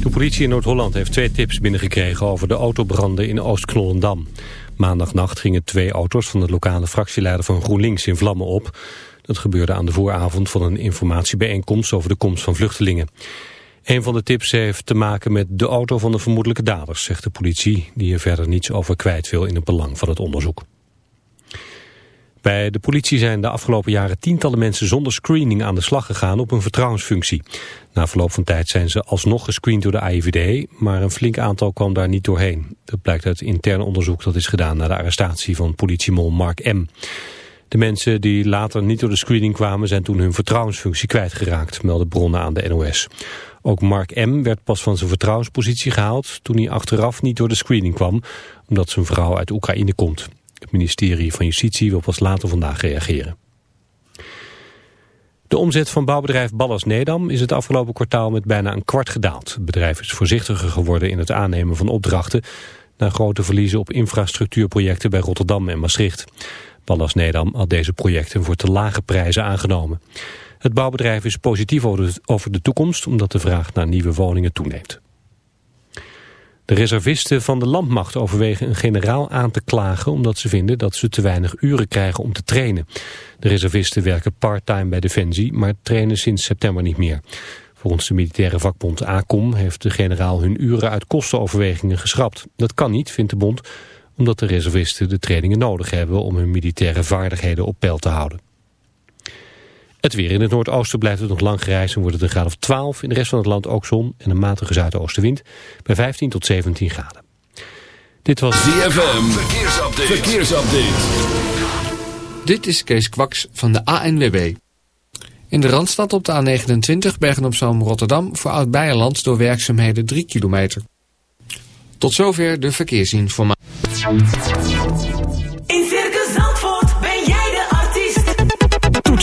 De politie in Noord-Holland heeft twee tips binnengekregen over de autobranden in Oost-Knollendam. Maandagnacht gingen twee auto's van de lokale fractieleider van GroenLinks in vlammen op. Dat gebeurde aan de vooravond van een informatiebijeenkomst over de komst van vluchtelingen. Een van de tips heeft te maken met de auto van de vermoedelijke daders, zegt de politie, die er verder niets over kwijt wil in het belang van het onderzoek. Bij de politie zijn de afgelopen jaren tientallen mensen zonder screening aan de slag gegaan op een vertrouwensfunctie. Na verloop van tijd zijn ze alsnog gescreend door de AIVD, maar een flink aantal kwam daar niet doorheen. Dat blijkt uit intern onderzoek dat is gedaan na de arrestatie van politiemol Mark M. De mensen die later niet door de screening kwamen zijn toen hun vertrouwensfunctie kwijtgeraakt, melden bronnen aan de NOS. Ook Mark M. werd pas van zijn vertrouwenspositie gehaald toen hij achteraf niet door de screening kwam, omdat zijn vrouw uit Oekraïne komt. Het ministerie van Justitie wil pas later vandaag reageren. De omzet van bouwbedrijf Ballas Nedam is het afgelopen kwartaal met bijna een kwart gedaald. Het bedrijf is voorzichtiger geworden in het aannemen van opdrachten... na grote verliezen op infrastructuurprojecten bij Rotterdam en Maastricht. Ballas Nedam had deze projecten voor te lage prijzen aangenomen. Het bouwbedrijf is positief over de toekomst omdat de vraag naar nieuwe woningen toeneemt. De reservisten van de landmacht overwegen een generaal aan te klagen... omdat ze vinden dat ze te weinig uren krijgen om te trainen. De reservisten werken part-time bij Defensie... maar trainen sinds september niet meer. Volgens de militaire vakbond ACOM heeft de generaal hun uren uit kostenoverwegingen geschrapt. Dat kan niet, vindt de bond, omdat de reservisten de trainingen nodig hebben... om hun militaire vaardigheden op peil te houden. Het weer in het noordoosten blijft het nog lang grijs en wordt het een graad of 12. In de rest van het land ook zon en een matige zuidoostenwind bij 15 tot 17 graden. Dit was ZFM. Verkeersupdate. Verkeersupdate. Dit is Kees Kwaks van de ANWB. In de Randstad op de A29 Bergen-op-Zoom Rotterdam voor Oud-Beijerland door werkzaamheden 3 kilometer. Tot zover de verkeersinformatie.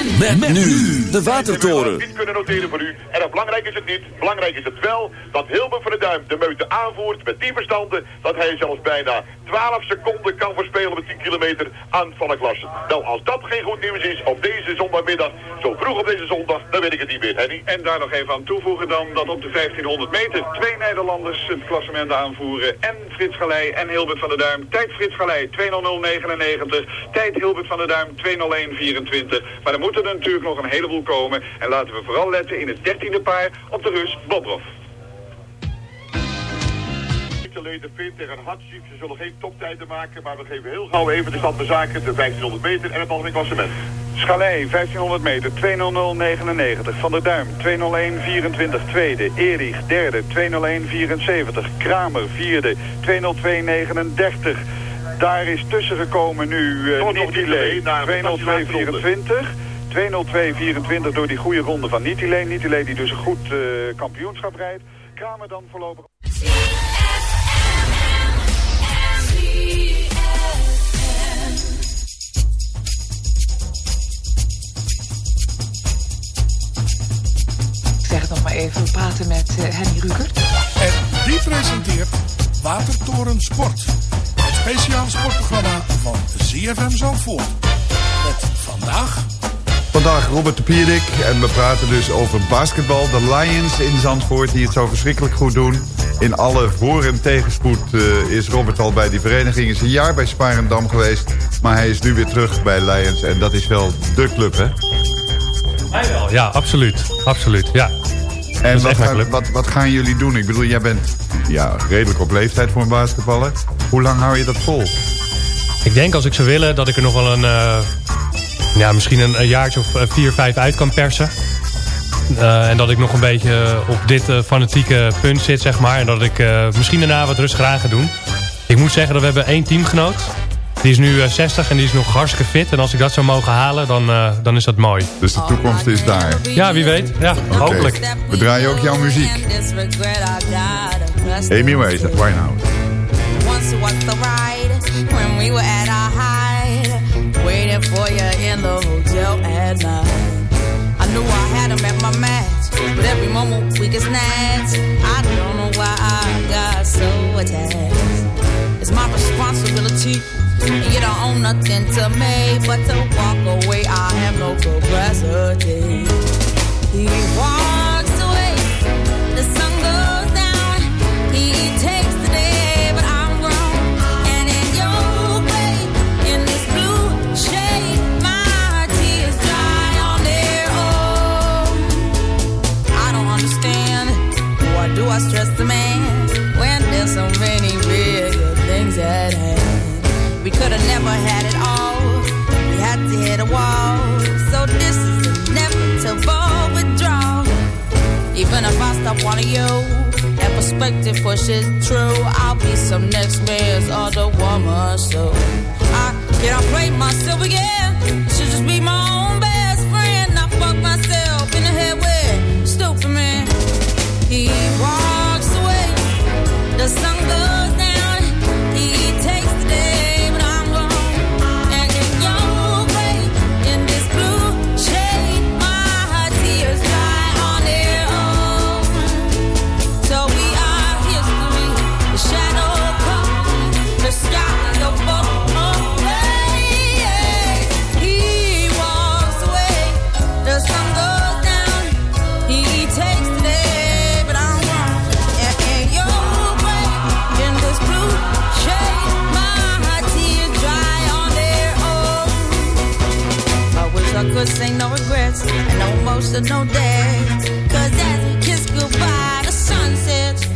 Met, met nu de Watertoren. Niet kunnen noteren voor u. En belangrijk is het niet. Belangrijk is het wel dat Hilbert van der Duim de meute aanvoert met die verstanden dat hij zelfs bijna 12 seconden kan verspelen met 10 kilometer aan Van Nou, als dat geen goed nieuws is op deze zondagmiddag, zo vroeg op deze zondag, dan weet ik het niet meer, Henny. En daar nog even aan toevoegen dan dat op de 1500 meter twee Nederlanders het klassement aanvoeren. En Frits Galei en Hilbert van der Duim. Tijd Frits Galei 2.00.99. Tijd Hilbert van der Duim 2.01.24. Maar er moeten er natuurlijk nog een heleboel komen. En laten we vooral letten in het dertiende paar op de Rus Bobrov fit tegen. Ze zullen geen toptijden maken, maar we geven heel gauw even de stand van zaken. De 1500 meter en het algemeen klassement. Schalei, 1500 meter, 2.00.99. Van der Duim, 2.01.24 tweede. Erich, derde, 2.01.74. Kramer, vierde, 2.02.39. Daar is tussen gekomen nu uh, Nitilé, 2.02.24. 2.02.24 door die goede ronde van Nitilé. Nitilé die dus een goed uh, kampioenschap rijdt. Kramer dan voorlopig... zeg het nog maar even, we praten met uh, Henny Rukert. En die presenteert Watertoren Sport. Het speciale sportprogramma van ZFM Zandvoort. Met vandaag Vandaag Robert de Pierik en we praten dus over basketbal. De Lions in Zandvoort die het zo verschrikkelijk goed doen. In alle voor- en tegenspoed eh, is Robert al bij die vereniging. Is een jaar bij Sparendam geweest. Maar hij is nu weer terug bij Lions en dat is wel de club hè? Mij wel, ja, absoluut. Absoluut, ja. En wat gaan, wat, wat gaan jullie doen? Ik bedoel, jij bent ja, redelijk op leeftijd voor een basketballer. Hoe lang hou je dat vol? Ik denk als ik zou willen dat ik er nog wel een... eh, ja, misschien een, een jaartje of eh, vier, vijf uit kan persen. Eh, en dat ik nog een beetje op dit eh, fanatieke punt zit, zeg maar. En dat ik eh, misschien daarna wat rustiger aan ga doen. Ik moet zeggen dat we hebben één teamgenoot. Die is nu eh, 60 en die is nog hartstikke fit. En als ik dat zou mogen halen, dan, eh, dan is dat mooi. Dus de toekomst is daar. Ja, wie weet. Ja, hopelijk. We draaien ook jouw muziek. Amy Now? Once was the ride when we were at our height, waiting for you in the hotel at night. I knew I had him at my match, but every moment we get snatched. I don't know why I got so attached. It's my responsibility, and you don't own nothing to me but to walk away. I have no capacity. He walks I stress the man when there's so many bigger things at hand. We could have never had it all. We had to hit a wall. So this is inevitable withdrawal. Even if I stop wanting you, that perspective pushes true. I'll be some next man's other woman. So I cannot play myself again. Should just be my own best The could say no regrets and no emotional day. Cause as we kiss goodbye, the sun sets.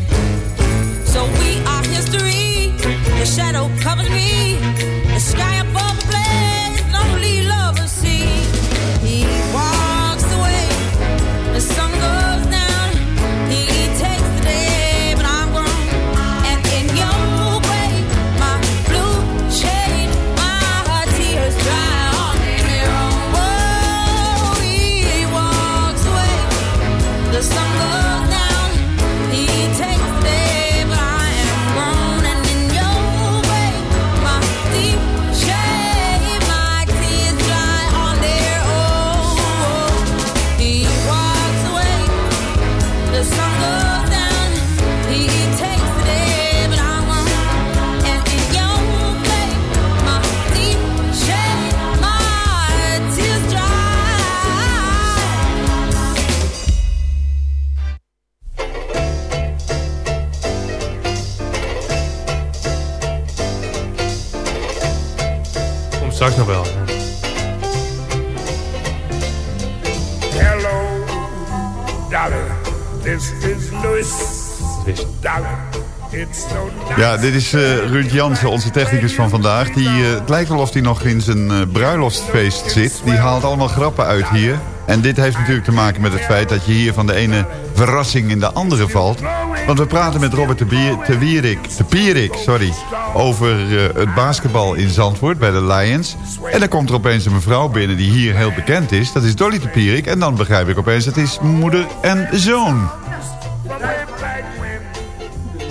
So we are history. The shadow covers me. Ja, dit is eh Ruud Jansen, onze technicus van vandaag. Die, eh, het lijkt wel of hij nog in zijn eh, bruiloftsfeest zit. Die haalt allemaal grappen uit hier. En dit heeft natuurlijk te maken met het feit dat je hier van de ene verrassing in de andere valt. Want we praten met Robert de, Bier, de Wierik, de Pierik sorry, over het basketbal in Zandvoort bij de Lions. En dan komt er opeens een mevrouw binnen die hier heel bekend is. Dat is Dolly de Pierik. En dan begrijp ik opeens, het is moeder en zoon.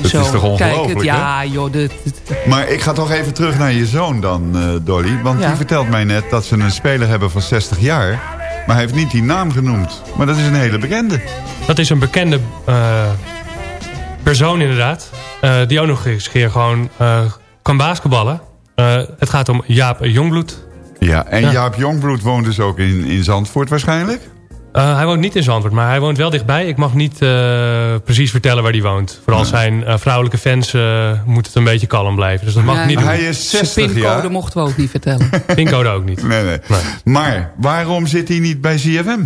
Dat Zo, is toch ongelooflijk, Kijk, het, hè? ja, joh. dit- dit- Maar ik ga toch even terug naar je zoon dan, eh, Dolly. Want Ja. die vertelt mij net dat ze een speler hebben van 60 jaar. Maar hij heeft niet die naam genoemd. Maar dat is een hele bekende. Dat is een bekende eh, persoon inderdaad. eh, die ook nog eens een keer gewoon eh, kan basketballen. Eh, het gaat om Jaap Jongbloed. Ja, en Jaap Jongbloed woont dus ook in, in Zandvoort waarschijnlijk? Uh, hij woont niet in Zandvoort, maar hij woont wel dichtbij. Ik mag niet uh, precies vertellen waar hij woont. Vooral zijn uh, vrouwelijke fans moeten het een beetje kalm blijven. Dus dat mag ja, ik niet doen. Hij is 60 Zijn pincode jaar. mochten we ook niet vertellen. pincode ook niet. Nee, nee, nee. Maar waarom zit hij niet bij ZFM?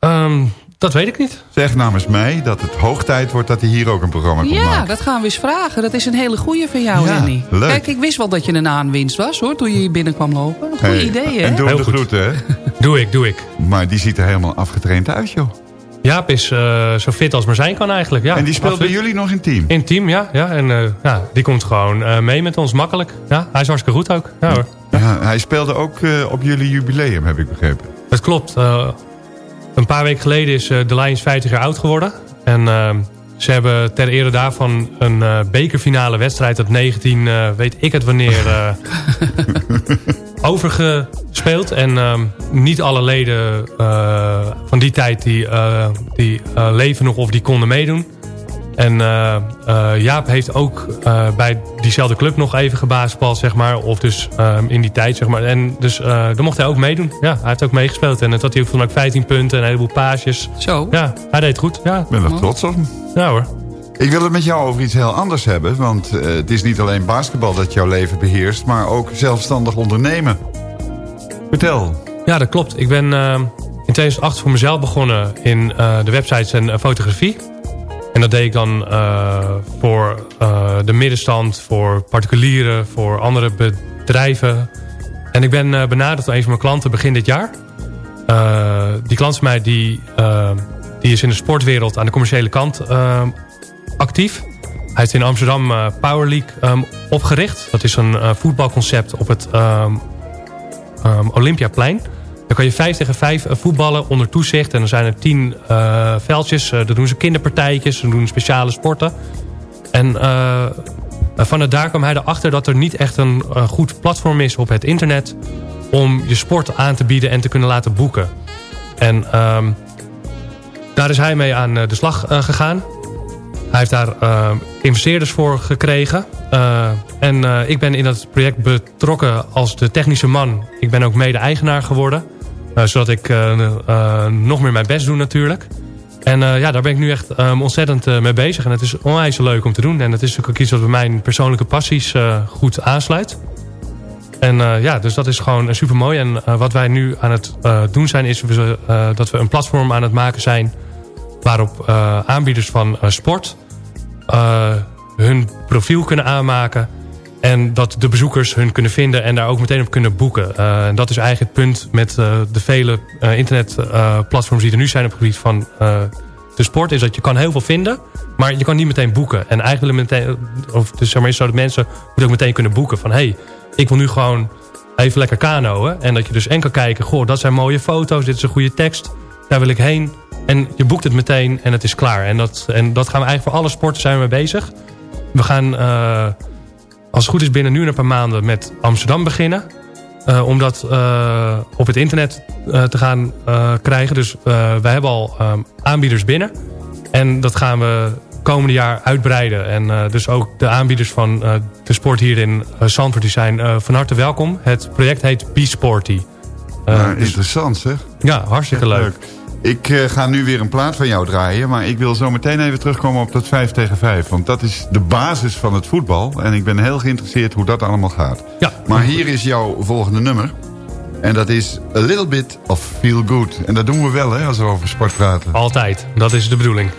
Um, dat weet ik niet. Zeg namens mij dat het hoog tijd wordt dat hij hier ook een programma komt ja, maken. Ja, dat gaan we eens vragen. Dat is een hele goeie van jou, ja, Henny. Leuk. Kijk, ik wist wel dat je een aanwinst was, hoor, toen je hier binnenkwam lopen. Goeie hey, idee, hè? En doe de groeten, hè? doe ik, doe ik. Maar die ziet er helemaal afgetraind uit, joh. Jaap is uh, zo fit als maar zijn kan eigenlijk. Ja, en die speelt absoluut. bij jullie nog in team? In team, ja. ja en uh, ja, die komt gewoon uh, mee met ons, makkelijk. Ja, hij is hartstikke goed ook. Ja, hoor. Ja, hij speelde ook op jullie jubileum, heb ik begrepen. Dat klopt. Een paar weken geleden is de Lions 50 jaar oud geworden. En ze hebben ter ere daarvan een bekerfinale wedstrijd uit 19, weet ik het wanneer, overgespeeld. En uh, niet alle leden uh, van die tijd die, uh, die leven nog of die konden meedoen. En Jaap heeft ook bij diezelfde club nog even gebasketbald, zeg maar. Of dus in die tijd, zeg maar. En dus daar mocht hij ook meedoen. Ja, hij heeft ook meegespeeld. En dat had hij ook van 15 punten en een heleboel paasjes. Zo. Ja, hij deed goed. Ja. Ik ben er trots op. Ja hoor. Ik wil het met jou over iets heel anders hebben. Want uh, het is niet alleen basketbal dat jouw leven beheerst... maar ook zelfstandig ondernemen. Vertel. Ja, dat klopt. Ik ben uh, in 2008 voor mezelf begonnen in uh, de websites en fotografie. En dat deed ik dan voor de middenstand, voor particulieren, voor andere bedrijven. En ik ben benaderd door een van mijn klanten begin dit jaar. die klant van mij die, die is in de sportwereld aan de commerciële kant actief. Hij heeft in Amsterdam Power League um, opgericht. Dat is een voetbalconcept op het um, um, Olympiaplein. Daar kan je 5 tegen 5 uh, voetballen onder toezicht. En dan zijn er 10 veldjes. daar doen ze kinderpartijtjes. Ze doen speciale sporten. En vanuit daar kwam hij erachter dat er niet echt een goed platform is op het internet... om je sport aan te bieden en te kunnen laten boeken. En daar is hij mee aan de slag gegaan. Hij heeft daar uh, investeerders voor gekregen. Uh, en uh, ik ben in dat project betrokken als de technische man. Ik ben ook mede-eigenaar geworden. Zodat ik nog meer mijn best doe natuurlijk. En ja, daar ben ik nu echt um, ontzettend mee bezig. En het is onwijs leuk om te doen. En het is ook iets wat bij mijn persoonlijke passies goed aansluit. En ja, dus dat is gewoon super mooi. En wat wij nu aan het doen zijn, is dat we een platform aan het maken zijn waarop aanbieders van sport hun profiel kunnen aanmaken. En dat de bezoekers hun kunnen vinden en daar ook meteen op kunnen boeken. en dat is eigenlijk het punt met de vele internetplatforms die er nu zijn op het gebied van de sport. Is dat je kan heel veel vinden, maar je kan niet meteen boeken. En eigenlijk meteen, of dus zeg maar, is zo dat mensen moeten ook meteen kunnen boeken. Van hé, hey, ik wil nu gewoon even lekker kanoën. En dat je dus enkel kijken, goh, dat zijn mooie foto's, dit is een goede tekst. Daar wil ik heen. En je boekt het meteen en het is klaar. En dat, en dat gaan we eigenlijk voor alle sporten zijn we mee bezig. We gaan, als het goed is, binnen nu een paar maanden met Amsterdam beginnen. Uh, om dat uh, op het internet te gaan krijgen. Dus wij hebben al um, aanbieders binnen. En dat gaan we komende jaar uitbreiden. En dus ook de aanbieders van de sport hier in Zandvoort... die zijn van harte welkom. Het project heet Be Sporty. Nou, dus, interessant zeg. Ja, hartstikke leuk. leuk. Ik uh, ga nu weer een plaat van jou draaien. Maar ik wil zo meteen even terugkomen op dat 5 tegen 5. Want dat is de basis van het voetbal. En ik ben heel geïnteresseerd hoe dat allemaal gaat. Ja. Maar hier is jouw volgende nummer. En dat is A Little Bit of Feel Good. En dat doen we wel hè, als we over sport praten. Altijd. Dat is de bedoeling.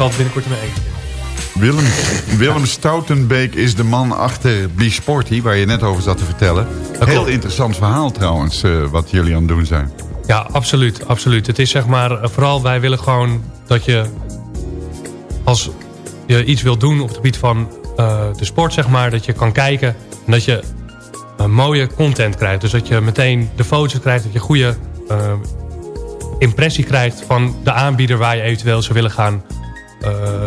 Zal het binnenkort in mijn eten. Willem, Willem Stoutenbeek is de man achter Sporty, waar je net over zat te vertellen. Heel interessant verhaal trouwens, eh, wat jullie aan het doen zijn. Ja, absoluut, absoluut. Het is zeg maar, eh, vooral wij willen gewoon dat je als je iets wilt doen op het gebied van eh, de sport, zeg maar, dat je kan kijken en dat je mooie content krijgt. Dus dat je meteen de foto's krijgt, dat je goede impressie krijgt van de aanbieder waar je eventueel zou willen gaan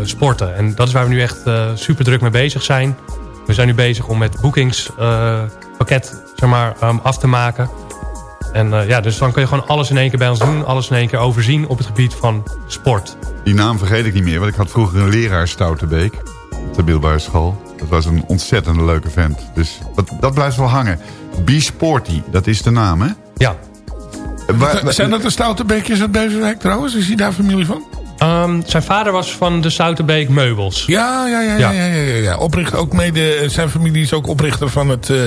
sporten. En dat is waar we nu echt eh, super druk mee bezig zijn. We zijn nu bezig om het boekingspakket zeg maar, um, af te maken. En eh, ja, dus dan kun je gewoon alles in één keer bij ons doen. Alles in één keer overzien op het gebied van sport. Die naam vergeet ik niet meer, want ik had vroeger een leraar Stoutenbeek op de middelbare school. Dat was een ontzettend leuke vent. Dus dat, dat blijft wel hangen. Be Sporty, dat is de naam, hè? Ja. Zijn dat de stoute beekjes uit Beverwijk trouwens? Is hij daar familie van? Ehm, zijn vader was van de Zouterbeek Meubels. Ja, ja, ja, ja, ja, ja, ja, ja. Oprichter ook mede, zijn familie is ook oprichter van het, eh,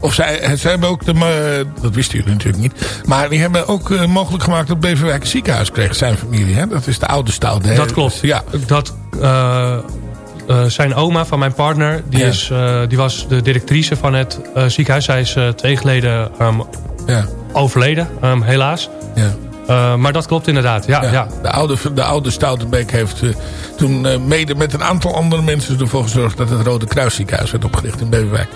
of zij, zij hebben ook de, eh, dat wisten jullie natuurlijk niet, maar die hebben ook eh, mogelijk gemaakt dat Beverwijk een ziekenhuis kreeg, zijn familie, hè? Dat is de oude stout. hè? Dat klopt. Ja. Dat, eh, eh, zijn oma van mijn partner, die, Ja. is, eh, die was de directrice van het eh, ziekenhuis. Zij is eh, twee geleden ehm, Ja. overleden, ehm, helaas. Ja. Eh, maar dat klopt inderdaad, ja. ja. De oude, de oude Stoutenbeek heeft eh, toen eh, mede met een aantal andere mensen ervoor gezorgd dat het Rode Kruisziekenhuis werd opgericht in Beverwijk.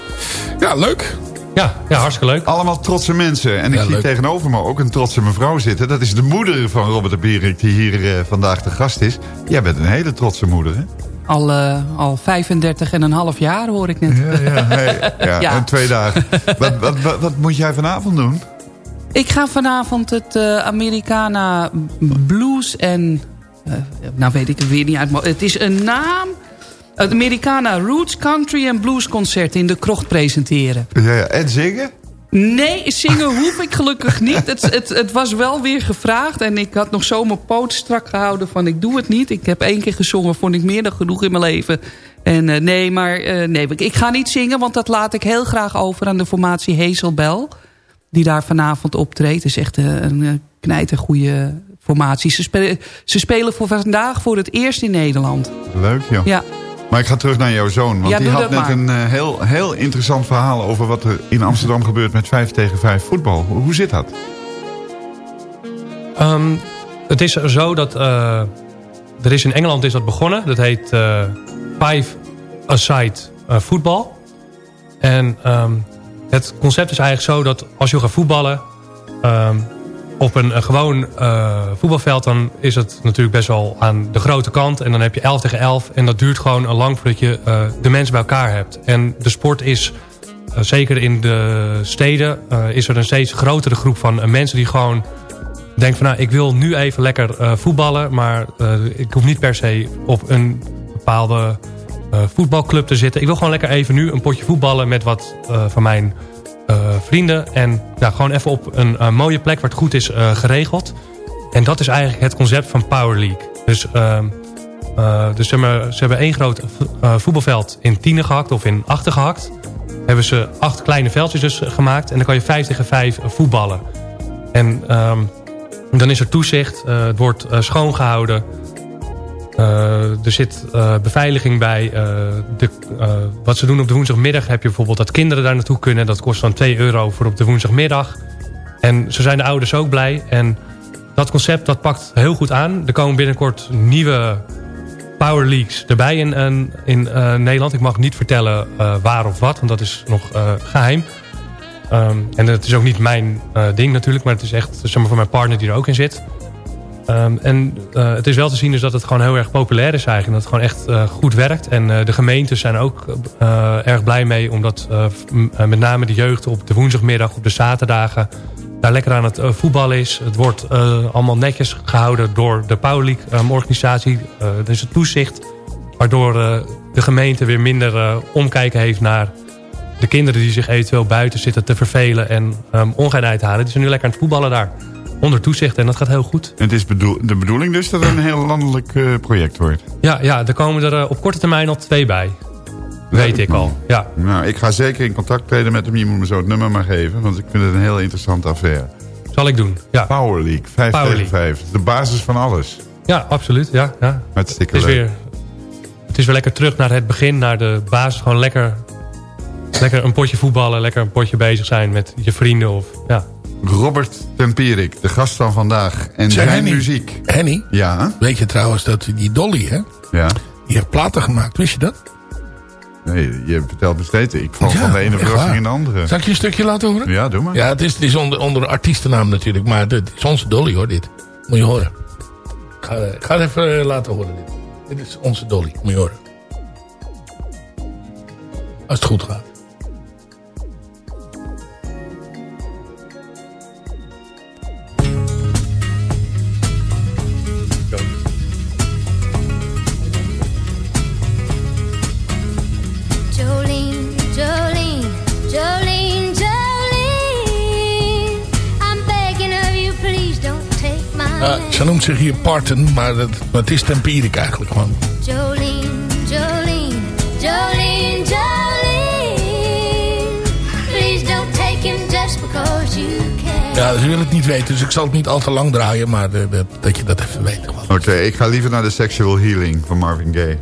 Ja, leuk. Ja, ja hartstikke leuk. Allemaal trotse mensen. En ik Ja, zie leuk. tegenover me ook een trotse mevrouw zitten. Dat is de moeder van Robert de Pierik die hier vandaag de gast is. Jij bent een hele trotse moeder, hè? Al, eh, al 35 en een half jaar hoor ik net. Ja, ja, hey, ja, Ja. en twee dagen. Wat, wat, wat, wat moet jij vanavond doen? Ik ga vanavond het eh, Americana Blues en... eh, nou weet ik het weer niet uit. mijn- Het is een naam. Het Americana Roots Country en Blues Concert in de krocht presenteren. Ja, ja. En zingen? Nee, zingen hoef ik gelukkig niet. Het, het, het was wel weer gevraagd. En ik had nog zo mijn poot strak gehouden van ik doe het niet. Ik heb één keer gezongen, vond ik meer dan genoeg in mijn leven. En eh, nee, maar nee, ik ga niet zingen. Want dat laat ik heel graag over aan de formatie Hazelbel. Die daar vanavond optreedt. Het is echt eh, een eh, knijtergoeie formatie. Ze spelen, ze spelen voor vandaag voor het eerst in Nederland. Leuk, joh. Ja. Maar ik ga terug naar jouw zoon. Want Ja, die had net maar. een eh, heel, heel interessant verhaal... over wat er in Amsterdam gebeurt met 5 tegen 5 voetbal. Hoe, hoe zit dat? Ehm, het is zo dat... eh, er is in Engeland is dat begonnen. Dat heet eh Five Aside eh, voetbal. En ehm, het concept is eigenlijk zo dat als je gaat voetballen... ehm, op een, gewoon eh, voetbalveld... dan is het natuurlijk best wel aan de grote kant. En dan heb je 11 tegen 11. En dat duurt gewoon lang voordat je eh, de mensen bij elkaar hebt. En de sport is... eh, zeker in de steden is er een steeds grotere groep van mensen die gewoon denk van nou, ik wil nu even lekker voetballen. Maar ik hoef niet per se op een bepaalde voetbalclub te zitten. Ik wil gewoon lekker even nu een potje voetballen met wat eh, van mijn eh, vrienden. En ja, gewoon even op een eh, mooie plek waar het goed is eh, geregeld. En dat is eigenlijk het concept van Power League. Dus, ehm, eh, dus ze, hebben, ze hebben één groot eh, voetbalveld in tienen gehakt of in achten gehakt. Hebben ze acht kleine veldjes dus gemaakt. En dan kan je vijf tegen vijf voetballen. En ehm, dan is er toezicht, eh, het wordt eh, schoongehouden. Eh, er zit eh, beveiliging bij. eh, de, wat ze doen op de woensdagmiddag heb je bijvoorbeeld dat kinderen daar naartoe kunnen. Dat kost dan 2 euro voor op de woensdagmiddag. En zo zijn de ouders ook blij. En dat concept dat pakt heel goed aan. Er komen binnenkort nieuwe Power Leagues erbij in, in, Nederland. Ik mag niet vertellen waar of wat, want dat is nog eh, geheim. Ehm, en het is ook niet mijn ding natuurlijk, maar het is echt zeg maar, voor mijn partner die er ook in zit. Ehm, en eh, het is wel te zien dus dat het gewoon heel erg populair is eigenlijk. En dat het gewoon echt eh, goed werkt. En eh, de gemeentes zijn ook erg blij mee. Omdat met name de jeugd op de woensdagmiddag, op de zaterdagen... daar lekker aan het voetballen is. Het wordt allemaal netjes gehouden door de Power League eh, organisatie. Is het toezicht. Waardoor de gemeente weer minder omkijken heeft naar de kinderen die zich eventueel buiten zitten te vervelen en um, ongein uit te halen. Die zijn nu lekker aan het voetballen daar. Onder toezicht en dat gaat heel goed. Het is bedoel, de bedoeling dus dat het een heel landelijk eh, project wordt. Ja, ja, er komen er eh, op korte termijn al twee bij. Weet ik al, ja. Nou, ik ga zeker in contact treden met hem. Je moet me zo het nummer maar geven, want ik vind het een heel interessante affaire. Zal ik doen, ja. Power League, 5 Power tegen 5. De basis van alles. Ja, absoluut, ja. ja. Hartstikke Het is, leuk. weer, het is weer lekker terug naar het begin, naar de basis. Gewoon lekker, lekker een potje voetballen, lekker een potje bezig zijn met je vrienden. Of, ja. Robert Tempierik, de gast van vandaag. En zijn Henny. muziek. Henny, Ja, weet je trouwens dat die Dolly, hè? ja. Die heeft platen gemaakt, wist je dat? Nee, je vertelt me steeds. Ik val Ja, van de ene verrassing waar. in de andere. Zal ik je een stukje laten horen? Ja, doe maar. Ja, het is, het is onder, onder een artiestennaam natuurlijk, maar het is onze Dolly hoor, dit. Moet je horen. Ik ga, ik ga het even eh, laten horen, dit. Dit is onze Dolly, moet je horen. Als het goed gaat. Ze noemt zich hier Parton, maar het, maar het is Tempierik eigenlijk gewoon. Jolene, Jolene, Jolene, Jolene. Please don't take him just because you can. Ja, ze wil het niet weten, dus ik zal het niet al te lang draaien, maar eh, dat, dat je dat even weet. gewoon. Oké, ik ga liever naar de Sexual Healing van Marvin Gaye.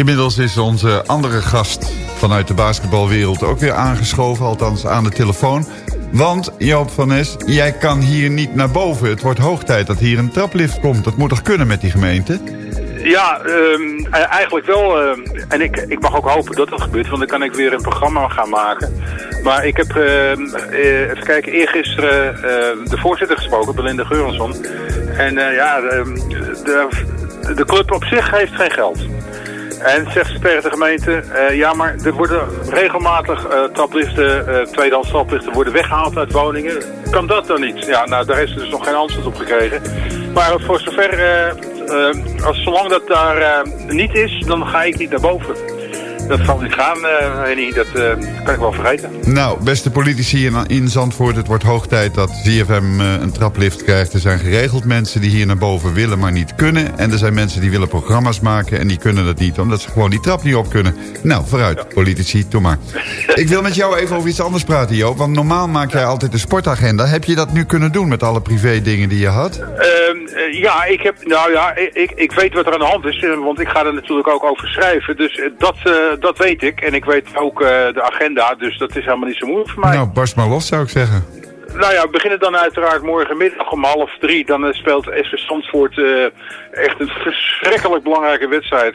Inmiddels is onze andere gast vanuit de basketbalwereld ook weer aangeschoven. Althans aan de telefoon. Want Joop van Nes, jij kan hier niet naar boven. Het wordt hoog tijd dat hier een traplift komt. Dat moet toch kunnen met die gemeente? Ja, ehm, e- eigenlijk wel. ehm, en ik, ik mag ook hopen dat dat gebeurt, want dan kan ik weer een programma gaan maken. Maar ik heb, ehm, eh, even kijken, eergisteren de voorzitter gesproken, Belinda Geurensson. En eh, ja, de, de club op zich heeft geen geld. En zegt ze tegen de gemeente, eh, ja maar er worden regelmatig eh trapliften, eh tweedehands trapliften worden weggehaald uit woningen. Kan dat dan niet? Ja, nou daar heeft ze dus nog geen antwoord op gekregen. Maar voor zover, als, zolang dat daar niet is, dan ga ik niet naar boven. Dat zal niet gaan, eh Henny, dat eh, kan ik wel vergeten. Nou, beste politici in, in Zandvoort, het wordt hoog tijd dat ZFM eh, een traplift krijgt. Er zijn geregeld mensen die hier naar boven willen, maar niet kunnen. En er zijn mensen die willen programma's maken en die kunnen dat niet, omdat ze gewoon die trap niet op kunnen. Nou, vooruit, politici, doe maar. Ik wil met jou even over iets anders praten, Joop. Want normaal maak jij altijd de sportagenda. Heb je dat nu kunnen doen met alle privé dingen die je had? Ehm, eh, ja, ik heb, nou ja, ik, ik- weet wat er aan de hand is, want ik ga er natuurlijk ook over schrijven. Dus dat, dat weet ik. En ik weet ook eh, de agenda, dus dat is helemaal niet zo moeilijk voor mij. Nou, barst maar los zou ik zeggen. Nou ja, we beginnen dan uiteraard morgenmiddag om half drie. Dan eh, speelt SV Zandvoort eh, echt een verschrikkelijk belangrijke wedstrijd.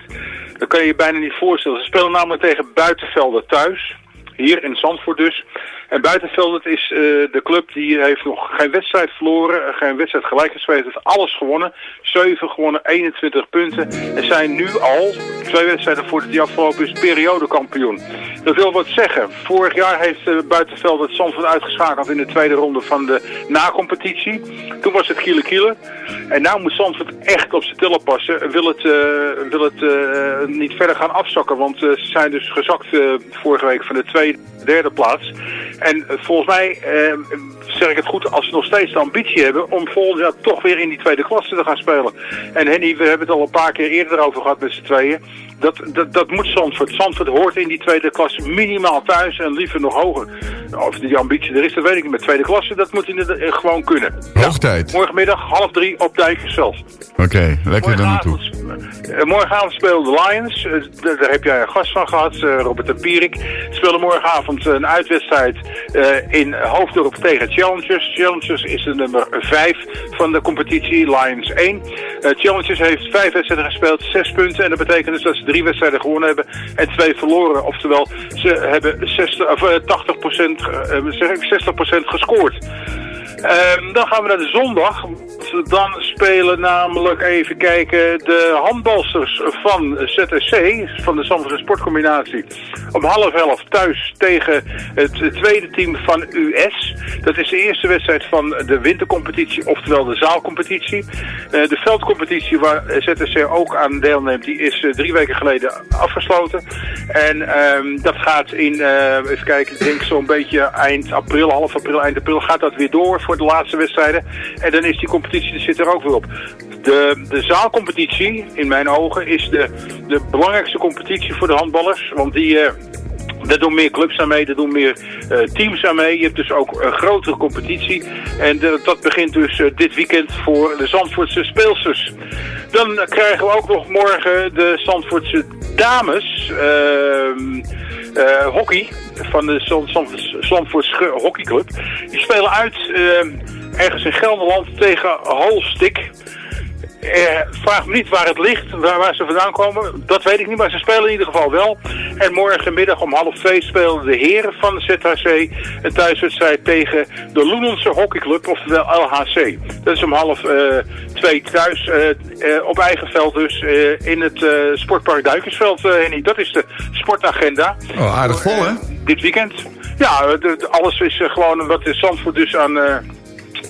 Dat kan je je bijna niet voorstellen. Ze spelen namelijk tegen Buitenvelden thuis. Hier in Zandvoort dus. En Buitenvelden is eh, de club die heeft nog geen wedstrijd verloren, eh, geen wedstrijd gelijk gespeeld, heeft alles gewonnen. 7 gewonnen, 21 punten. En zijn nu al, twee wedstrijden voordat die afgelopen is, periodekampioen. Dat wil wat zeggen. Vorig jaar heeft uh, Buitenvelden Zandvoort uitgeschakeld in de tweede ronde van de na-competitie. Toen was het kiele kiele. En nu moet Zandvoort echt op zijn tillen passen. Wil het, eh, wil het eh, niet verder gaan afzakken. Want eh, ze zijn dus gezakt eh, vorige week van de tweede, derde plaats. En eh, volgens mij, eh, zeg ik het goed, als ze nog steeds de ambitie hebben om volgend jaar toch weer in die tweede klasse te gaan spelen. En Henny, we hebben het al een paar keer eerder over gehad met z'n tweeën. Dat, dat, dat moet Zandvoort. Zandvoort hoort in die tweede klasse minimaal thuis en liever nog hoger. Of die ambitie er is, dat weet ik niet. Met tweede klasse, dat moet inderdaad eh, gewoon kunnen. Hoog tijd. Morgenmiddag half drie op Dijkersveld. Oké, lekker daar naartoe. Eh, morgenavond spelen de Lions. Daar heb jij een gast van gehad, eh, Robert de Pierik. Spelen morgenavond een uitwedstrijd in Hoofddorp tegen Challengers. Challengers is de nummer 5 van de competitie, Lions 1. Eh, Challengers heeft vijf wedstrijden gespeeld, zes punten. En dat betekent dus dat ze drie wedstrijden gewonnen hebben en twee verloren. Oftewel, ze hebben 60, of, eh, 80%, eh, zeg ik, 60% gescoord. Ehm, dan gaan we naar de zondag. Dan spelen namelijk, even kijken, de handbalsters van ZSC, van de Zandvoortse Sportcombinatie, om half elf thuis tegen het tweede team van US. Dat is de eerste wedstrijd van de wintercompetitie, oftewel de zaalcompetitie. Eh, de veldcompetitie waar ZSC ook aan deelneemt, die is eh, drie weken geleden afgesloten. En ehm, dat gaat in, eh, even kijken, ik denk zo'n beetje eind april, half april, eind april, gaat dat weer door voor de laatste wedstrijden. En dan is die competitie, er zit er ook weer op. De, de zaalcompetitie, in mijn ogen, is de, de belangrijkste competitie voor de handballers. Want die... eh, daar doen meer clubs aan mee, daar doen meer eh, teams aan mee. Je hebt dus ook een grotere competitie. En dat begint dus eh, dit weekend voor de Zandvoortse speelsters. Dan krijgen we ook nog morgen de Zandvoortse dames ehm, eh, hockey van de Zand- Zand- Zandvoortse hockeyclub. Die spelen uit ehm, ergens in Gelderland tegen Holstik. Eh, vraag me niet waar het ligt, waar, waar ze vandaan komen. Dat weet ik niet, maar ze spelen in ieder geval wel. En morgenmiddag om half twee spelen de heren van de ZHC een thuiswedstrijd tegen de Loenense hockeyclub, oftewel LHC. Dat is om half eh, twee thuis, eh, eh, op eigen veld dus, eh, in het eh, sportpark Duikersveld, eh, Henny. Dat is de sportagenda. Oh, aardig vol, hè? Dit weekend. Ja, de- de- alles is gewoon wat de Zandvoort dus aan...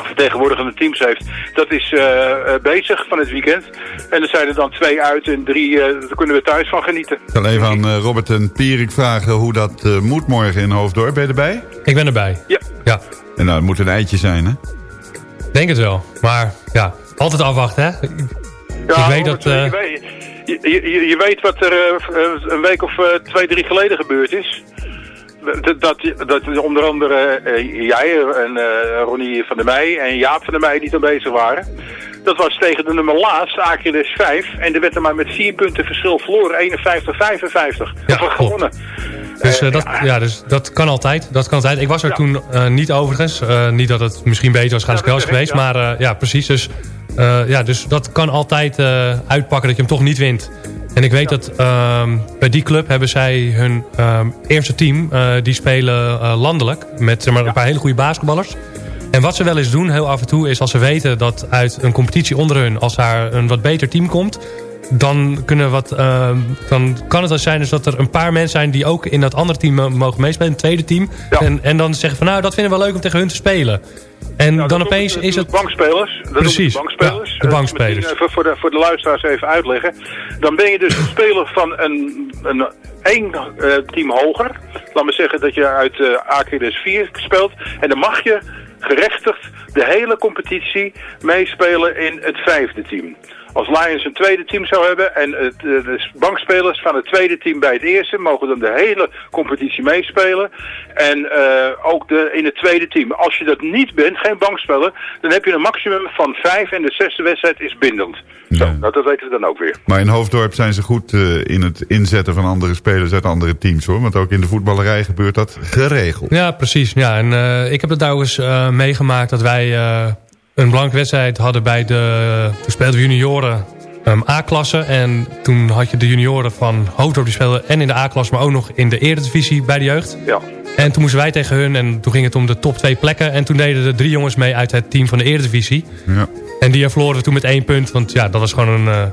vertegenwoordigende teams heeft. Dat is eh, eh, bezig van het weekend. En er zijn er dan twee uit en drie, eh, daar kunnen we thuis van genieten. Ik zal even aan eh, Robert en Pierik vragen hoe dat moet morgen in Hoofddorp. Ben je erbij? Ik ben erbij. Ja. Ja, En nou, het moet een eitje zijn, hè? denk het wel. Maar ja, altijd afwachten, hè? Ik Ja, weet Robert, dat... je, weet, je, je- je weet wat er een week of eh, twee, drie geleden gebeurd is. Dat, dat, dat onder andere eh, jij en eh, Ronnie van der Meij en Jaap van der Meij niet aanwezig waren. Dat was tegen de nummer laatst, Achilles 5. En er werd er maar met vier punten verschil verloren. 51-55. Ja, gewonnen. Dus, uh, dat, ja, dus dat kan altijd. Dat kan altijd. Ik was er ja. toen uh, niet overigens. Uh, niet dat het misschien beter was gaan ja, geweest. Ja. Maar ja, precies. Dus, ja, dus dat kan altijd uitpakken dat je hem toch niet wint. En ik weet dat ehm, bij die club hebben zij hun um, eerste team. die spelen landelijk. Met zeg maar, een paar hele goede basketballers. En wat ze wel eens doen, heel af en toe, is als ze weten dat uit een competitie onder hun, als daar een wat beter team komt, dan, kunnen wat, uh, dan kan het wel zijn dus dat er een paar mensen zijn die ook in dat andere team mogen meespelen, een tweede team. Ja. En, en dan zeggen van nou, dat vinden we wel leuk om tegen hun te spelen. En dan opeens is het... Bankspelers. Dat Precies, de bankspelers. Ja, de bankspelers. Voor, de, voor de luisteraars even uitleggen. Dan ben je dus een speler van een, een één uh, team hoger. Laat me zeggen dat je uit uh, Achilles 4 speelt. En dan mag je gerechtigd de hele competitie meespelen in het vijfde team. Als Lions een tweede team zou hebben en het, de bankspelers van het tweede team bij het eerste mogen dan de hele competitie meespelen. En uh, ook de, in het tweede team. Als je dat niet bent, geen bankspeler, dan heb je een maximum van vijf en de zesde wedstrijd is bindend. Ja. Zo, nou, dat weten we dan ook weer. Maar in Hoofddorp zijn ze goed uh, in het inzetten van andere spelers uit andere teams hoor. Want ook in de voetballerij gebeurt dat geregeld. Ja, precies. Ja, en uh, ik heb het daar eens meegemaakt dat wij een belangrijke wedstrijd hadden bij de... Toen speelden we junioren um, A-klasse. En toen had je de junioren van Hoofddorp die speelden en in de A-klasse... maar ook nog in de eredivisie bij de jeugd. Ja. En toen moesten wij tegen hun en toen ging het om de top twee plekken. En toen deden er drie jongens mee uit het team van de eredivisie. Ja. En die verloren we toen met één punt. Want ja, dat was gewoon een, uh,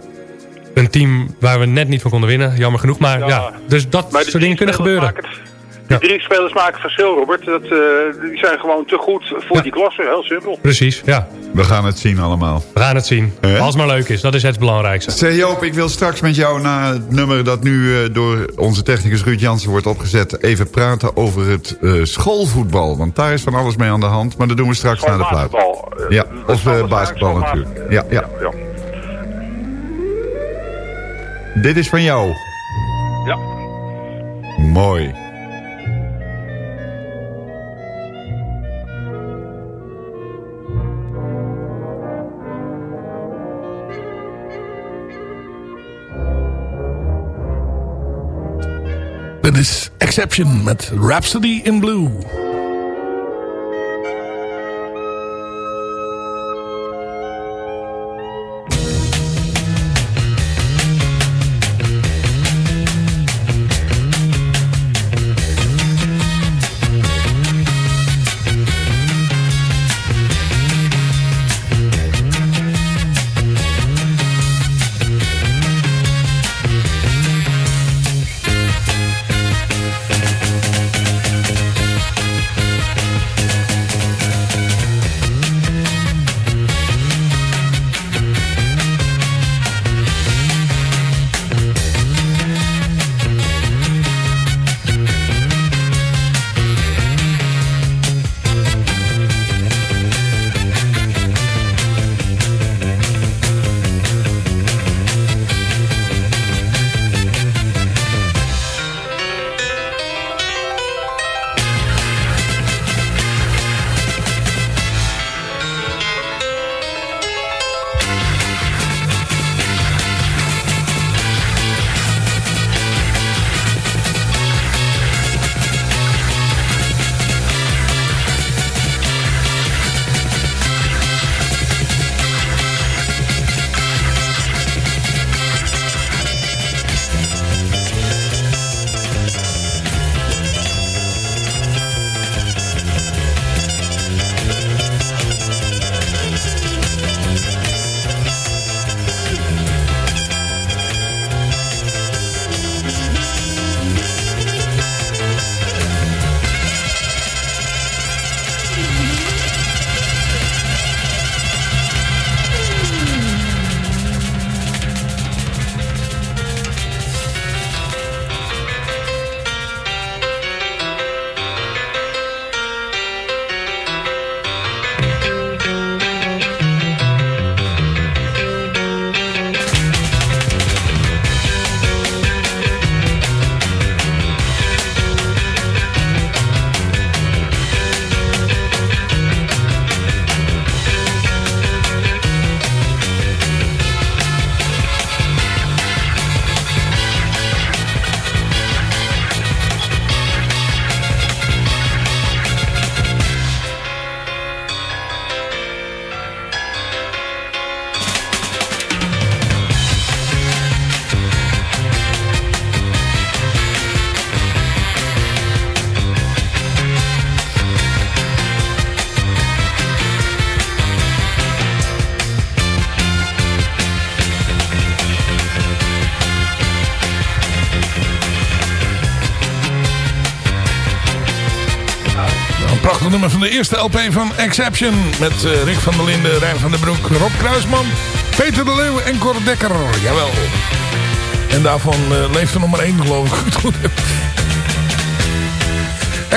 een team waar we net niet van konden winnen. Jammer genoeg. Maar ja, ja dus dat soort dingen kunnen gebeuren. Die drie spelers maken verschil, Robert. Dat, uh, die zijn gewoon te goed voor ja. die klasse. Heel simpel. Precies, ja. We gaan het zien allemaal. We gaan het zien. Eh? Als het maar leuk is. Dat is het belangrijkste. Zeg Joop, ik wil straks met jou na het nummer dat nu uh, door onze technicus Ruud Jansen wordt opgezet... even praten over het uh, schoolvoetbal. Want daar is van alles mee aan de hand. Maar dat doen we straks na de plaat. Ja, of basketbal natuurlijk. Ja, ja. ja, ja. Dit is van jou. Ja. Mooi. Dit is Exception met Rhapsody in Blue. Nummer van de eerste LP van Exception. Met eh, Rick van der Linden, Rijn van der Broek, Rob Kruisman, Peter de Leeuw en Cor Dekker. Jawel. En daarvan uh, leeft er nog maar één geloof ik.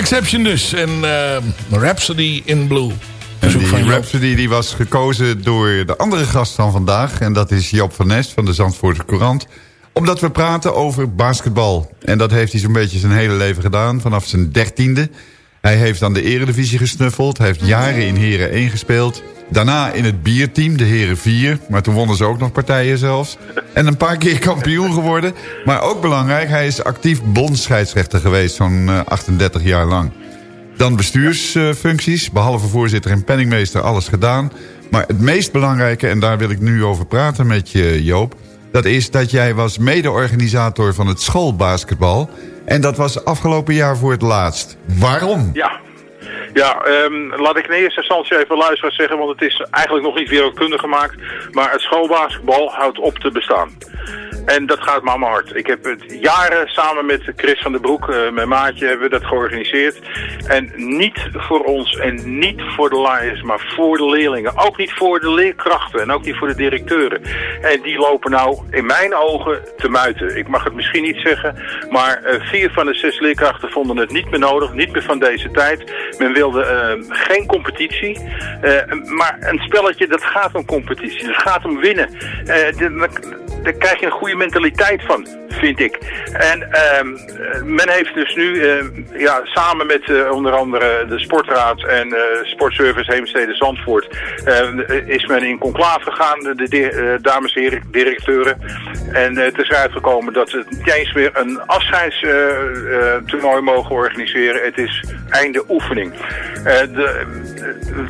Exception dus. En uh, Rhapsody in Blue. En die Rhapsody die was gekozen door de andere gast van vandaag. En dat is Joop van Nest van de Zandvoortse Courant. Omdat we praten over basketbal. En dat heeft hij zo'n beetje zijn hele leven gedaan. Vanaf zijn dertiende. Hij heeft aan de eredivisie gesnuffeld. Hij heeft jaren in Heren 1 gespeeld. Daarna in het bierteam, de Heren 4. Maar toen wonnen ze ook nog partijen zelfs. En een paar keer kampioen geworden. Maar ook belangrijk, hij is actief bondscheidsrechter geweest. Zo'n 38 jaar lang. Dan bestuursfuncties, behalve voorzitter en penningmeester, alles gedaan. Maar het meest belangrijke, en daar wil ik nu over praten met je Joop... dat is dat jij was mede-organisator van het schoolbasketbal... En dat was afgelopen jaar voor het laatst. Waarom? Ja, ja, um, laat ik in eerste instantie even luisteren zeggen, want het is eigenlijk nog niet wereldkundig gemaakt. Maar het schoolbasketbal houdt op te bestaan. En dat gaat me allemaal hard. Ik heb het jaren samen met Chris van der Broek, uh, mijn maatje, hebben we dat georganiseerd. En niet voor ons en niet voor de Lions, maar voor de leerlingen. Ook niet voor de leerkrachten en ook niet voor de directeuren. En die lopen nou in mijn ogen te muiten. Ik mag het misschien niet zeggen, maar uh, vier van de zes leerkrachten vonden het niet meer nodig. Niet meer van deze tijd. Men wilde uh, geen competitie. maar een spelletje, dat gaat om competitie. Dat gaat om winnen. Daar krijg je een goede mentaliteit van, vind ik. En uh, men heeft dus nu, uh, ja, samen met uh, onder andere de Sportraad en uh, Sportservice Heemstede Zandvoort, is men in conclave gegaan, de, de dames en heren directeuren. En het is eruit gekomen dat ze niet eens meer een afscheidstoernooi mogen organiseren. Het is einde oefening. de,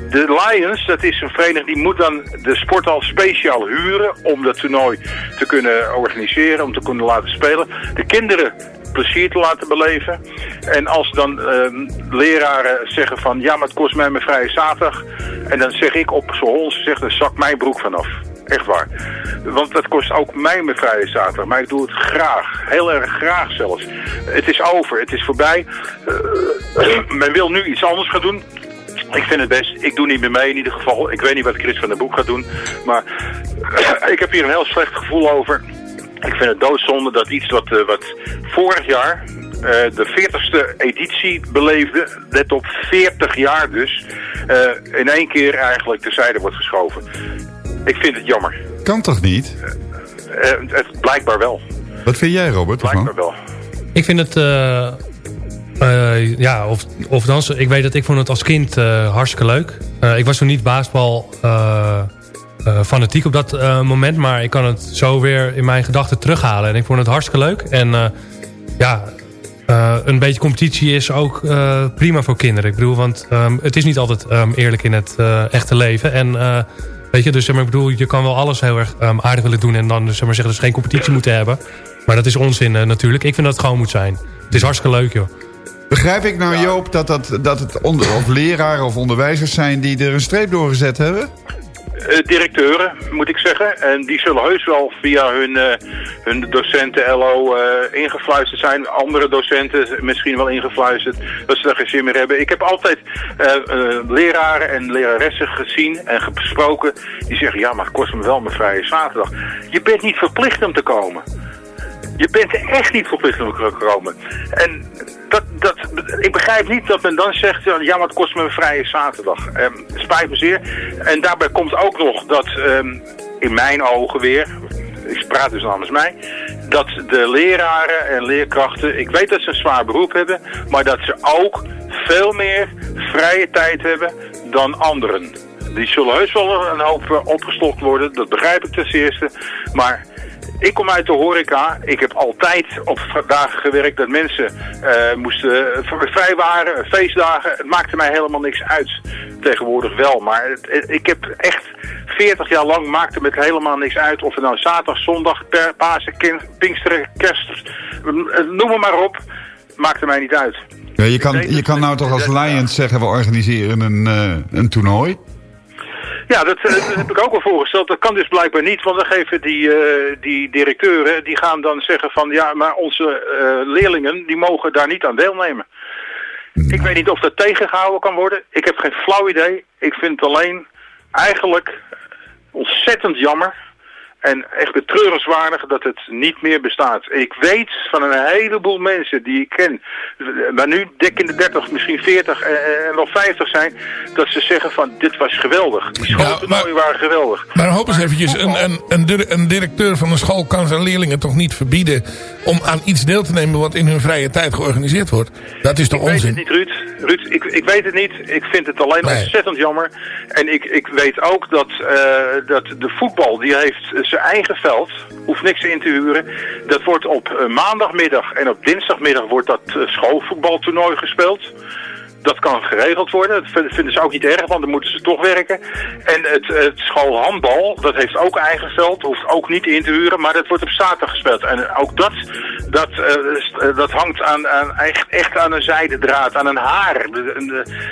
de Lions, dat is een vereniging die moet dan de sporthal speciaal huren om dat toernooi te kunnen organiseren, om te kunnen laten spelen. De kinderen plezier te laten beleven. En als dan uh, leraren zeggen van, ja, maar het kost mij mijn vrije zaterdag. En dan zeg ik op zo'n hond, zeg, dan zak mijn broek vanaf. Echt waar. Want dat kost ook mij mijn vrije zaterdag. Maar ik doe het graag. Heel erg graag zelfs. Het is over. Het is voorbij. Uh, men wil nu iets anders gaan doen. Ik vind het best. Ik doe niet meer mee in ieder geval. Ik weet niet wat Chris van der Boek gaat doen. Maar ik heb hier een heel slecht gevoel over. Ik vind het doodzonde dat iets wat, uh, wat vorig jaar uh, de 40ste editie beleefde, let op 40 jaar dus, uh, in één keer eigenlijk terzijde wordt geschoven. Ik vind het jammer. Kan toch niet? het blijkbaar wel. Wat vind jij Robert? Blijkbaar wel. Ik vind het... Uh, ja, of, of dan, ik weet dat ik vond het als kind uh, hartstikke leuk. Uh, ik was toen niet basketbal fanatiek op dat moment. Maar ik kan het zo weer in mijn gedachten terughalen. En ik vond het hartstikke leuk. En ja, een beetje competitie is ook prima voor kinderen. Ik bedoel, want um, het is niet altijd um, eerlijk in het echte leven. En weet je, dus zeg maar, ik bedoel, je kan wel alles heel erg um, aardig willen doen. En dan zeg maar, zeggen, dus geen competitie moeten hebben. Maar dat is onzin natuurlijk. Ik vind dat het gewoon moet zijn. Het is hartstikke leuk, joh. Begrijp ik nou, Joop, dat, dat, dat het onder, of leraren of onderwijzers zijn die er een streep door gezet hebben? Uh, directeuren, moet ik zeggen. En die zullen heus wel via hun, uh, hun docenten LO uh, ingefluisterd zijn. Andere docenten misschien wel ingefluisterd. Dat ze daar geen zin meer hebben. Ik heb altijd leraren en leraressen gezien en gesproken. Die zeggen, ja, maar het kost me wel mijn vrije zaterdag. Je bent niet verplicht om te komen. Je bent echt niet verplicht om te komen. En dat, ik begrijp niet dat men dan zegt, ja, maar het kost me een vrije zaterdag. Um, spijt me zeer. En daarbij komt ook nog dat, um, in mijn ogen weer, ik praat dus namens mij, dat de leraren en leerkrachten, ik weet dat ze een zwaar beroep hebben, maar dat ze ook veel meer vrije tijd hebben dan anderen. Die zullen heus wel een hoop opgestokt worden, dat begrijp ik ten eerste. Maar ik kom uit de horeca. Ik heb altijd op dagen gewerkt dat mensen uh, moesten vrij waren, feestdagen. Het maakte mij helemaal niks uit. Tegenwoordig wel. Maar het, het, ik heb echt 40 jaar lang maakte me het helemaal niks uit. Of het nou zaterdag, zondag, per, Pasen, Pinksteren, kerst. Noem maar maar op. Maakte mij niet uit. Ja, je kan, je kan nou toch als Lions zeggen we organiseren een, uh, een toernooi? Ja, dat, dat, heb ik ook wel voorgesteld. Dat kan dus blijkbaar niet, want dan geven die, uh, die directeuren, die gaan dan zeggen van ja, maar onze uh, leerlingen, die mogen daar niet aan deelnemen. Ik weet niet of dat tegengehouden kan worden. Ik heb geen flauw idee. Ik vind het alleen eigenlijk ontzettend jammer. En echt betreurenswaardig dat het niet meer bestaat. Ik weet van een heleboel mensen die ik ken, maar nu dik in de 30, misschien 40 en, en wel 50 zijn, dat ze zeggen van dit was geweldig. Die schooltoernooien waren geweldig. Maar hoop eens eventjes, een, een, een, dir- een directeur van een school kan zijn leerlingen toch niet verbieden om aan iets deel te nemen wat in hun vrije tijd georganiseerd wordt? Dat is toch Ik weet het onzin? niet, Ruud. Ruud, ik, ik weet het niet. Ik vind het alleen ontzettend jammer. En ik, ik weet ook dat, eh, dat de voetbal, die heeft zijn eigen veld. Hoeft niks in te huren. Dat wordt op eh, maandagmiddag en op dinsdagmiddag wordt dat eh, schoolvoetbaltoernooi gespeeld. Dat kan geregeld worden. Dat vind- vinden ze ook niet erg, want dan moeten ze toch werken. En het, het schoolhandbal, dat heeft ook eigen veld. Hoeft ook niet in te huren, maar dat wordt op zaterdag gespeeld. En ook dat, dat, eh, dat hangt aan, aan, echt, echt aan een zijdendraad, aan een haar.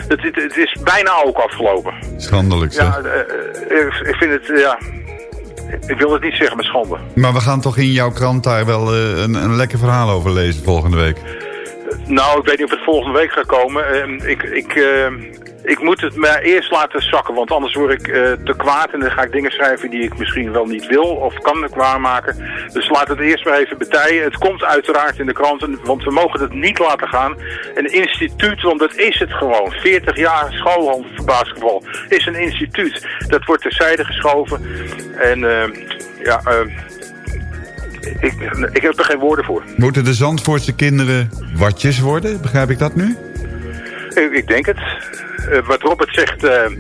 Het, het, het is bijna ook afgelopen. Schandelijk zeg. Ja, ik- vind het, ja... Ik wil het niet zeggen met schande. Maar we gaan toch in jouw krant daar wel eh, een, een lekker verhaal over lezen volgende week. Nou, ik weet niet of het volgende week gaat komen. Eh, ik, ik, eh, ik moet het maar eerst laten zakken, want anders word ik eh, te kwaad en dan ga ik dingen schrijven die ik misschien wel niet wil of kan waarmaken. Dus laat het eerst maar even betijen. Het komt uiteraard in de kranten, want we mogen het niet laten gaan. Een instituut, want dat is het gewoon. 40 jaar schoolbasketbal is een instituut. Dat wordt terzijde geschoven en eh, ja... eh, ik, ik heb er geen woorden voor. Moeten de Zandvoortse kinderen watjes worden? Begrijp ik dat nu? Ik, ik denk het. Eh, wat Robert zegt, eh, eh,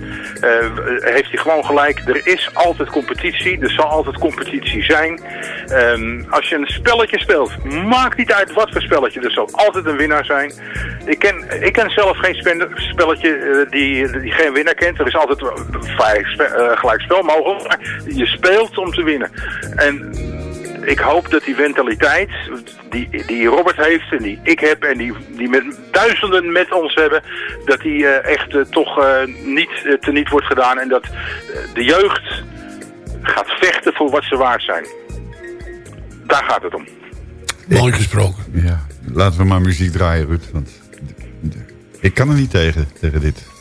heeft hij gewoon gelijk. Er is altijd competitie. Er zal altijd competitie zijn. Ehm, als je een spelletje speelt, maakt niet uit wat voor spelletje. Er zal altijd een winnaar zijn. Ik ken, ik ken zelf geen spelletje eh, die, die geen winnaar kent. Er is altijd eh, gelijk spel mogelijk. Maar je speelt om te winnen. En ik hoop dat die mentaliteit die, die Robert heeft en die ik heb en die, die met duizenden met ons hebben, dat die eh, echt eh, toch eh, niet uh, teniet wordt gedaan en dat de jeugd gaat vechten voor wat ze waard zijn. Daar gaat het om. Mooi gesproken. Ja, laten we maar muziek draaien, Ruud. Want ik kan er niet tegen, tegen dit.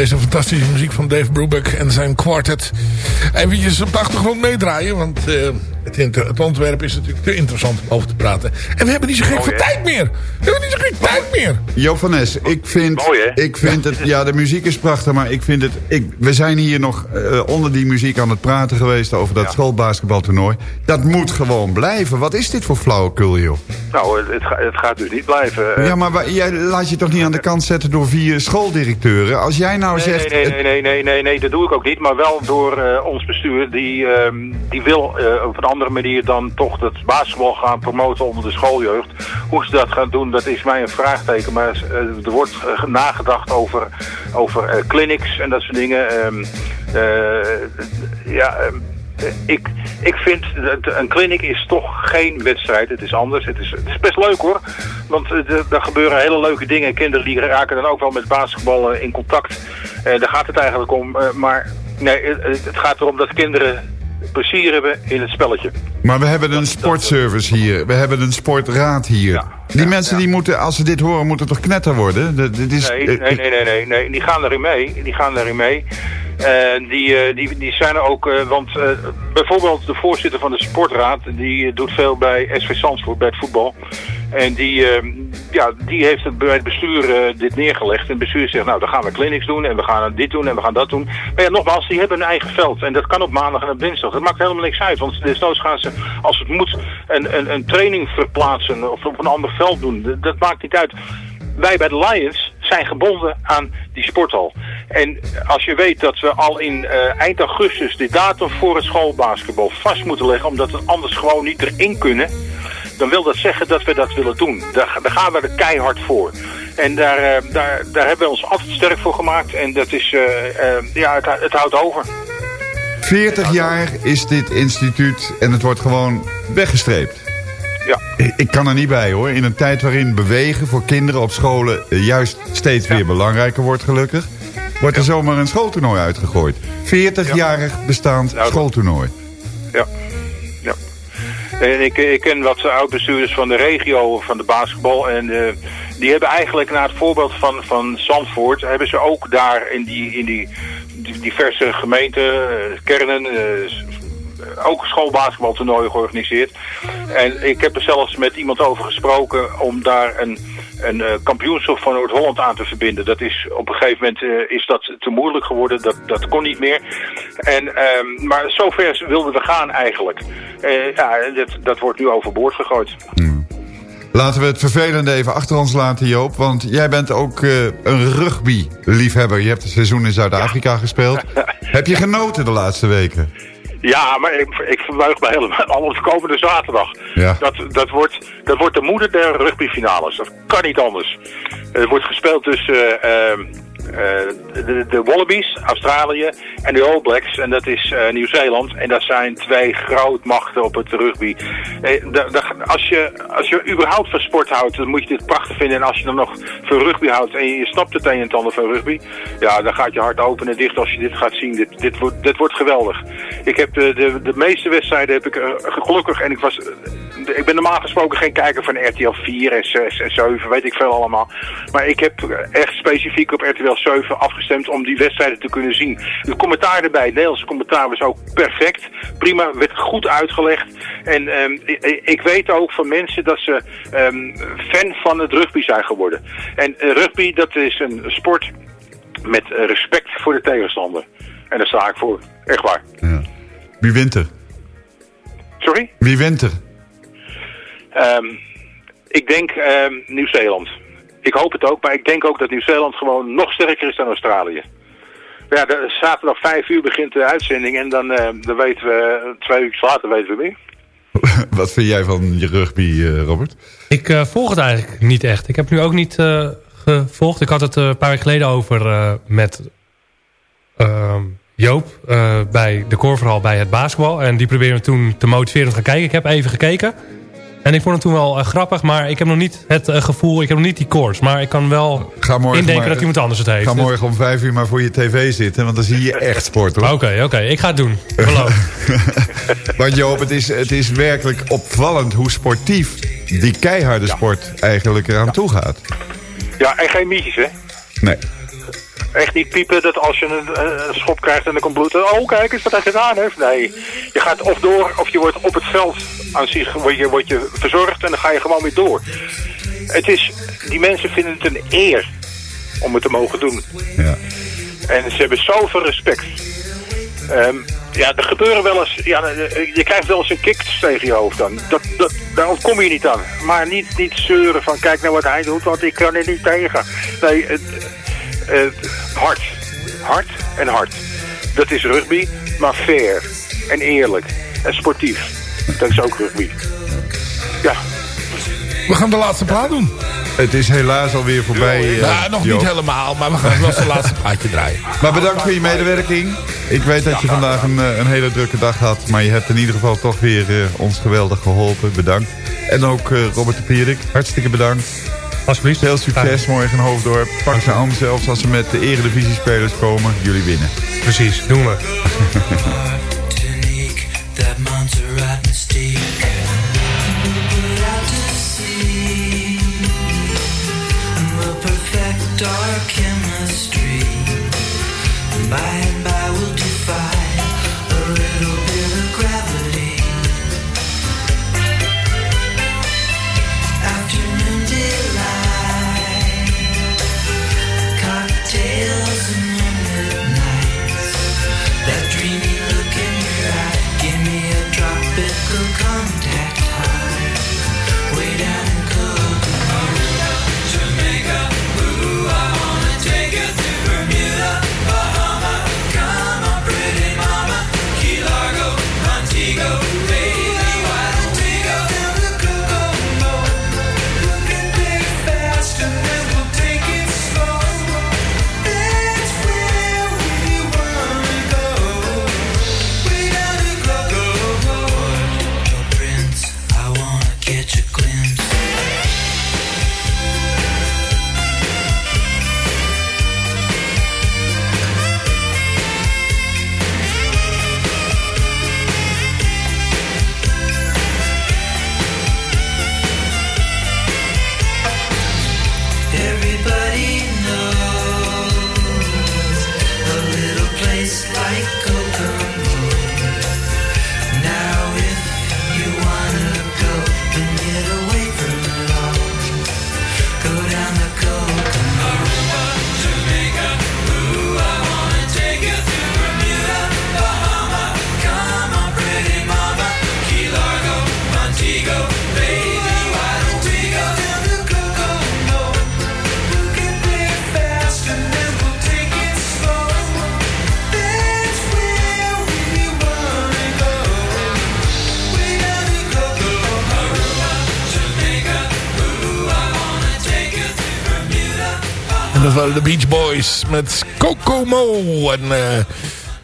Deze fantastische muziek van Dave Brubeck en zijn quartet eventjes op de achtergrond meedraaien. Want eh, het, het ontwerp is natuurlijk te interessant om over te praten. En we hebben niet zo gek veel tijd meer. We hebben niet zo gek tijd meer. Joop van Nes, ik vind, ik vind het... Ja, de muziek is prachtig, maar ik vind het... Ik, we zijn hier nog eh, onder die muziek aan het praten geweest... over dat schoolbasketbaltoernooi. Dat moet gewoon blijven. Wat is dit voor flauwekul, joh? Nou, het, het, ga- het gaat dus niet blijven. Eh, Ja, maar jij laat je toch niet aan de kant zetten door vier schooldirecteuren? Als jij nou Nee, zegt... nee, nee, nee, nee, nee, nee, dat doe ik ook niet. Maar wel door eh, ons bestuur. Die, ehm, die wil op een andere manier dan toch het basketbal gaan promoten onder de schooljeugd. Hoe ze dat gaan doen, dat is mij een vraagteken. Maar er wordt eh, nagedacht over, over eh, clinics en dat soort dingen. Ehm, eh, ja, ik, ik vind dat een clinic is toch geen wedstrijd. Het is anders. Het is, best leuk hoor. Want eh, er gebeuren hele leuke dingen. Kinderen die raken dan ook wel met basketbal eh, in contact. Eh, daar gaat het eigenlijk om. Eh, maar nee, het gaat erom dat kinderen plezier hebben in het spelletje. Maar we hebben een sportservice hier. We hebben een sportraad hier. die mensen die moeten, als ze dit horen, moeten toch knetter worden? Dat- is, Nee, nee, nee, nee, nee, nee. Die gaan erin mee. Die gaan erin mee. En die, eh, die, die zijn er ook, eh, want bijvoorbeeld de voorzitter van de sportraad, die doet veel bij SV Zandvoort, bij het voetbal. En die, eh, ja, die heeft het bij het bestuur eh, dit neergelegd. En het bestuur zegt, nou, dan gaan we clinics doen en we gaan dit doen en we gaan dat doen. Maar ja, nogmaals, die hebben een eigen veld. En dat kan op maandag en op dinsdag. Dat maakt helemaal niks uit, want desnoods gaan ze, als het moet, een, een, een training verplaatsen of op een ander veld doen. Dat, dat maakt niet uit wij bij de Lions zijn gebonden aan die sporthal. En als je weet dat we al in eh, eind augustus de datum voor het schoolbasketbal vast moeten leggen, omdat we anders gewoon niet erin kunnen, dan wil dat zeggen dat we dat willen doen. Daar, daar gaan we er keihard voor. En daar, eh, daar, daar hebben we ons altijd sterk voor gemaakt. En dat is, eh, eh, ja, het, het houdt over. 40 jaar is dit instituut en het wordt gewoon weggestreept. Ja. Ik- kan er niet bij hoor. In een tijd waarin bewegen voor kinderen op scholen juist steeds weer belangrijker wordt gelukkig. Wordt er zomaar een schooltoernooi uitgegooid. 40-jarig bestaand schooltoernooi. Ja. ja. En ik, ik ken wat oud-bestuurders van de regio van de basketbal. En eh, die hebben eigenlijk naar het voorbeeld van, van Zandvoort... hebben ze ook daar in die, in die, diverse gemeenten, eh, kernen... eh, ook schoolbasketbaltoernooien georganiseerd. En ik heb er zelfs met iemand over gesproken om daar een, een eh, kampioenschap van Noord-Holland aan te verbinden. Dat is op een gegeven moment eh, is dat te moeilijk geworden. Dat, dat kon niet meer. En, ehm, maar zover wilden we gaan eigenlijk. Eh, ja, dat, dat wordt nu overboord gegooid. Laten we het vervelende even achter ons laten, Joop. Want jij bent ook eh, een rugby-liefhebber. Je hebt het seizoen in Zuid-Afrika gespeeld. Heb je genoten de laatste weken? Ja, maar ik, ik verbuig me helemaal al op de komende zaterdag. Ja. Dat, dat, wordt, dat wordt de moeder der rugbyfinales. Dat kan niet anders. Het wordt gespeeld tussen eh, de, de Wallabies, Australië, en de All Blacks. En dat is eh, Nieuw-Zeeland. En dat zijn twee grootmachten op het rugby. Eh, als, je, als je überhaupt van sport houdt, dan moet je dit prachtig vinden. En als je dan nog van rugby houdt en je snapt het een en ander van rugby... ja, dan gaat je hart open en dicht als je dit gaat zien. Dit, dit, wordt, dit wordt geweldig. Ik heb de, de, de meeste wedstrijden heb ik eh, gelukkig... en ik was... ik ben normaal gesproken geen kijker van RTL 4 en 6 en 7, weet ik veel allemaal. Maar ik heb echt specifiek op RTL 7 afgestemd om die wedstrijden te kunnen zien. Het commentaar erbij, het Nederlandse commentaar was ook perfect. Prima, werd goed uitgelegd. En ehm, ik, ik weet ook van mensen dat ze ehm, fan van het rugby zijn geworden. En eh, rugby, dat is een sport met respect voor de tegenstander. En daar sta ik voor. Echt waar. Wie wint er? Sorry? Wie wint er? Ehm, ik denk ehm, Nieuw-Zeeland. Ik hoop het ook, maar ik denk ook dat Nieuw-Zeeland gewoon nog sterker is dan Australië. Ja, de, zaterdag vijf uur begint de uitzending en dan, eh, dan weten we, twee uur later weten we meer. Wat vind jij van je rugby, eh, Robert? Ik eh, volg het eigenlijk niet echt. Ik heb nu ook niet eh, gevolgd. Ik had het eh, een paar weken geleden over eh, met ehm, Joop eh, bij de koorverhaal bij het basketbal. En die probeerde me toen te motiveren om te gaan kijken. Ik heb even gekeken. En ik vond het toen wel eh, grappig, maar ik heb nog niet het eh, gevoel, ik heb nog niet die koers. Maar ik kan wel indenken maar- dat iemand anders het heeft. Ga morgen om vijf uur maar voor je tv zitten, want dan zie je echt sport hoor. Oké, oké, ik ga het doen. Beloof. Want Joop, het is, het is werkelijk opvallend hoe sportief die keiharde sport eigenlijk eraan toe gaat. Ja, en geen mietjes, hè? Nee. Echt niet piepen dat als je een, eh, een schop krijgt en er komt bloed. Oh, kijk eens wat hij gedaan heeft. Nee, je gaat of door of je wordt op het veld aan zich word je, word je verzorgd en dan ga je gewoon weer door. Het is, die mensen vinden het een eer om het te mogen doen. Ja. En ze hebben zoveel respect. Ehm, ja, er gebeuren wel eens... Ja, eh, je krijgt wel eens een kick tegen je hoofd dan. Dat, dat, daar ontkom je niet aan. Maar niet, niet zeuren van kijk nou wat hij doet, want ik kan er niet tegen. Nee, het, hard. Hard en hard. Dat is rugby, maar fair. En eerlijk. En sportief. Dat is ook rugby. Ja. We gaan de laatste plaat doen. Het is helaas alweer voorbij. eh, nou, nog Joop. niet helemaal, maar we gaan wel de laatste plaatje draaien. Maar bedankt voor je medewerking. Ik weet dat je vandaag een, eh, een hele drukke dag had. Maar je hebt in ieder geval toch weer eh, ons geweldig geholpen. Bedankt. En ook eh, Robert de Pierik. Hartstikke bedankt. Alsjeblieft. Veel succes morgen in Hoofddorp. Pak ze aan zelfs als ze met de eredivisie-spelers komen. Jullie winnen. Precies, doen we. Met Kokomo. En eh,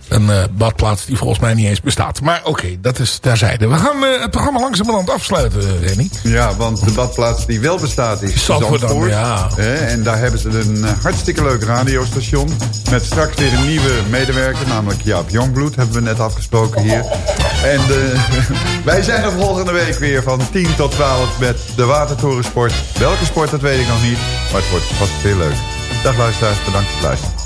een eh, badplaats die volgens mij niet eens bestaat. Maar oké, dat is terzijde. We gaan eh, het programma langzamerhand afsluiten, Rennie. Ja, want de badplaats die wel bestaat is Zandvoort Zandvoort. ja. En daar hebben ze een hartstikke leuk radiostation. Met straks weer een nieuwe medewerker, namelijk Jaap Jongbloed. Hebben we net afgesproken hier. En wij zijn er volgende week weer van 10 tot 12 met de Watertorensport. Welke sport, dat weet ik nog niet. Maar het wordt vast heel leuk. Dag luisteraars, bedankt voor het luisteren.